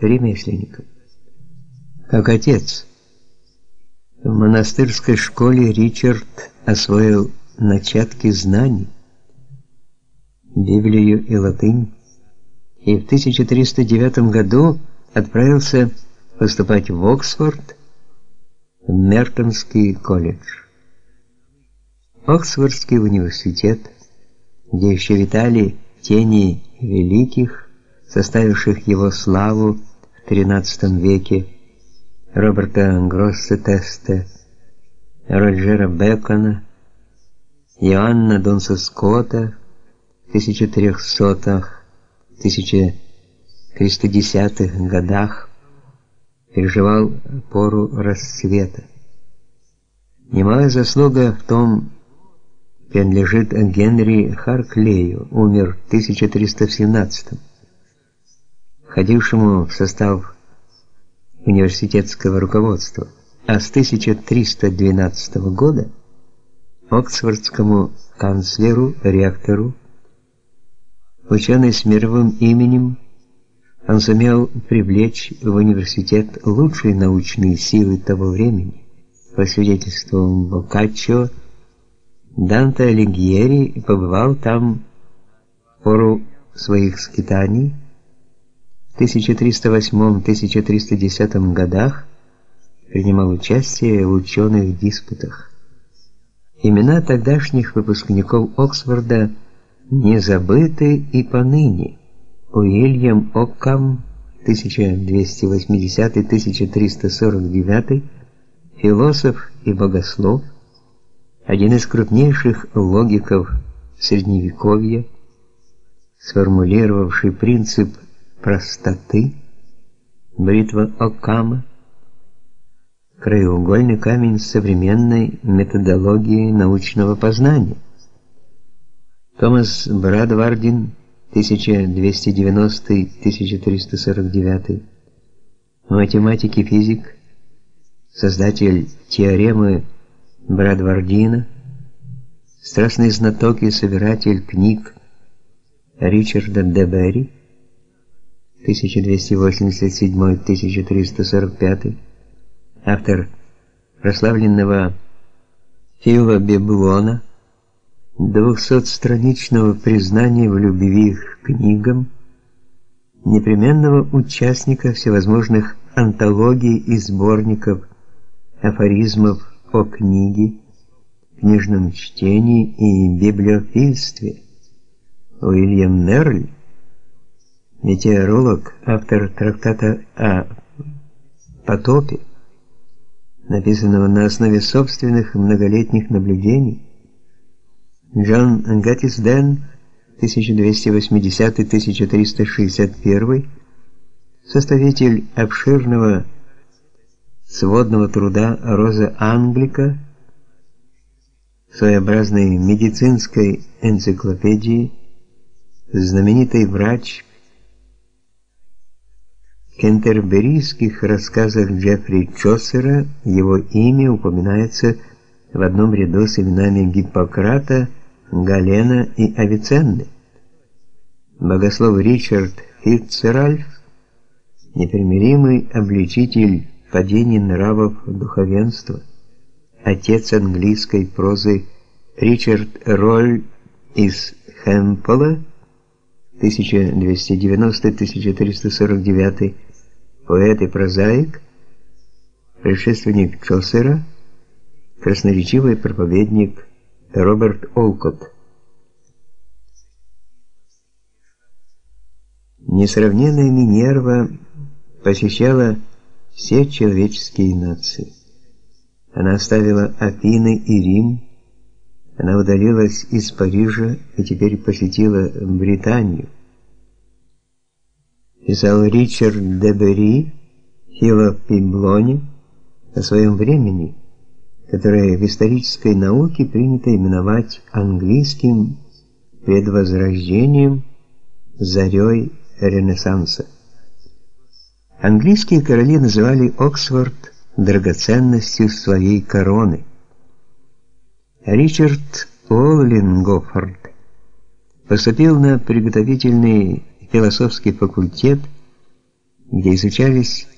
ремесленником. Как отец. В монастырской школе Ричард освоил начатки знаний, Библию и латынь, и в 1309 году отправился поступать в Оксфорд, в Мертонский колледж. Оксфордский университет, где еще витали тени великих, составивших его славу XIII веке, Роберта Гросса Теста, Роджера Бекона, Иоанна Донса Скотта в 1300-х, 1310-х годах переживал пору расцвета. Немалая заслуга в том принадлежит Генри Харклею, умер в 1317 входившему в состав университетского руководства, а с 1312 года Оксфордскому канцлеру, ректору, ученый с мировым именем, он сумел привлечь в университет лучшие научные силы того времени. По свидетельству Боккаччо, Данте Алигьери побывал там в пору своих скитаний 1308-1310 годах, принимал участие в ученых диспутах. Имена тогдашних выпускников Оксфорда не забыты и поныне. Уильям Оккам 1280-1349, философ и богослов, один из крупнейших логиков средневековья, сформулировавший принцип простоты, бритва Оккама, краеугольный камень современной методологии научного познания. Томас Брадвардин 1290-1349 математик и физик, создатель теоремы Брадвардина, страстный знаток и собиратель книг Ричарда де Берри 1287-1345, автор прославленного Фила Бебуона, двухсотстраничного признания в любви к книгам, непременного участника всевозможных антологий и сборников афоризмов о книге, книжном чтении и библиофильстве. Уильям Нерль, метеоролог, автор трактата о потопе, написанного на основе собственных многолетних наблюдений, Джон Гаттисден 1280-1361, составитель обширного сводного труда Роза Англика, своеобразной медицинской энциклопедии, знаменитый врач кентерберийских рассказах Джеффри Чосера его имя упоминается в одном ряду с именами Гиппократа, Галена и Авиценны. Богослов Ричард Фитцеральф, непримиримый обличитель падений нравов духовенства, отец английской прозы Ричард Роль из Хэмпола 1290-1349, поэт и прозаик, предшественник Чосера, красноречивый проповедник Роберт Олкот. Несравненная Минерва посещала все человеческие нации. Она оставила Афины и Рим, она удалилась из Парижа и теперь посетила Британию. Писал Ричард де Бери Фило Пимблоне о своем времени – которое в исторической науке принято именовать английским предвозрождением, зарей Ренессанса. Английские короли называли Оксфорд драгоценностью своей короны. Ричард Уоллингофорд поступил на приготовительный философский факультет где изучались